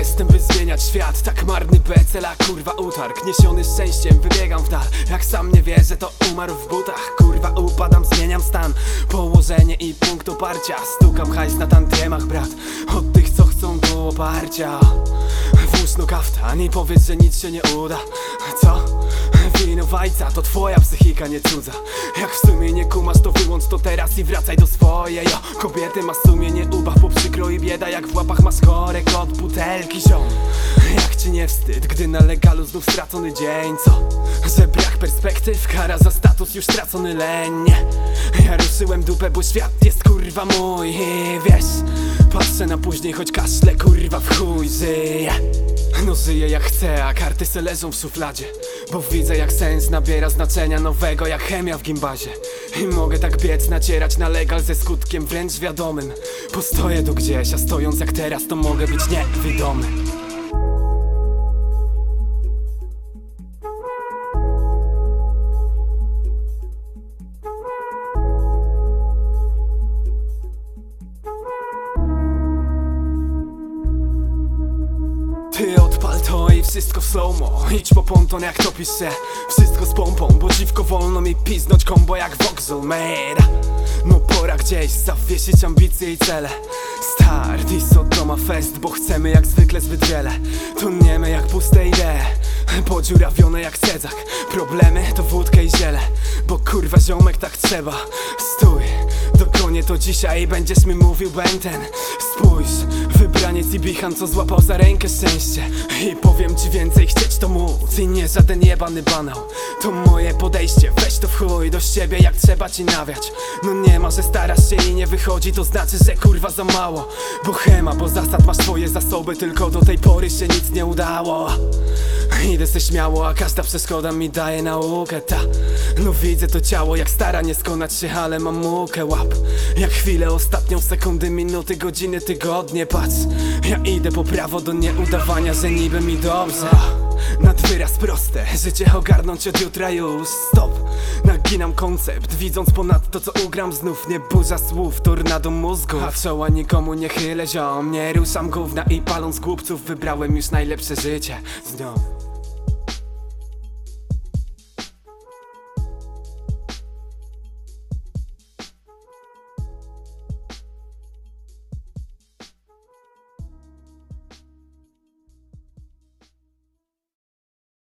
Jestem, by zmieniać świat. Tak marny becela, kurwa utarg. Niesiony szczęściem, wybiegam w dal. Jak sam nie wierzę, to umarł w butach. Kurwa upadam, zmieniam stan. Położenie i punkt oparcia. Stukam hajs na tantiemach, brat. Od tych, co chcą tu oparcia. Włóż no kaftan i powiedz, że nic się nie uda. Co? To twoja psychika, nie cudza Jak w sumie nie kumasz, to wyłącz to teraz i wracaj do swojej. Jo. Kobiety ma sumienie ubaw, bo przykro i bieda Jak w łapach masz chorek od butelki, ziom Jak ci nie wstyd, gdy na legalu znów stracony dzień, co? Że brak perspektyw, kara za status już stracony lenie Ja ruszyłem dupę, bo świat jest kurwa mój. I wiesz, patrzę na później, choć kaszle kurwa w chuj żyje no żyję jak chcę, a karty se leżą w szufladzie. Bo widzę jak sens nabiera znaczenia nowego jak chemia w gimbazie. I mogę tak biec, nacierać na legal ze skutkiem wręcz wiadomym. Postoję tu gdzieś, a stojąc jak teraz to mogę być niewidomy Ty odpal to i wszystko slow-mo. Idź po ponton jak topisz się Wszystko z pompą, bo dziwko wolno mi piznąć kombo jak Voxel Made No pora gdzieś zawiesić ambicje i cele. Start i Sodoma Fest, bo chcemy jak zwykle zbyt wiele. To jak puste idee Podziurawione jak cedzak Problemy to wódkę i ziele Bo kurwa ziomek tak trzeba. Stój, dogonię to dzisiaj będziesz mi mówił Benten Spójrz, wybraniec i bichan co złapał za rękę szczęście. I powiem ci więcej, chcieć to móc I nie żaden jebany banał. To moje podejście, weź to w chuj do siebie jak trzeba ci nawiać. No nie ma, że starasz się i nie wychodzi To znaczy, że kurwa za mało. Bo chema, bo zasad masz swoje zasoby Tylko do tej pory się nic nie udało Idę se śmiało, a każda przeszkoda mi daje naukę, ta. No widzę to ciało, jak stara nie skonać się, ale mam mukę łap. Jak chwilę, ostatnią sekundy, minuty, godziny, tygodnie, patrz. Ja idę po prawo do nieudawania, że niby mi dobrze. Nad wyraz proste, życie ogarnąć od jutra już. Stop, naginam koncept Widząc ponad to co ugram znów Nie burza słów, tornado mózgu A czoła nikomu nie chylę ziom Nie ruszam gówna i paląc głupców Wybrałem już najlepsze życie z nią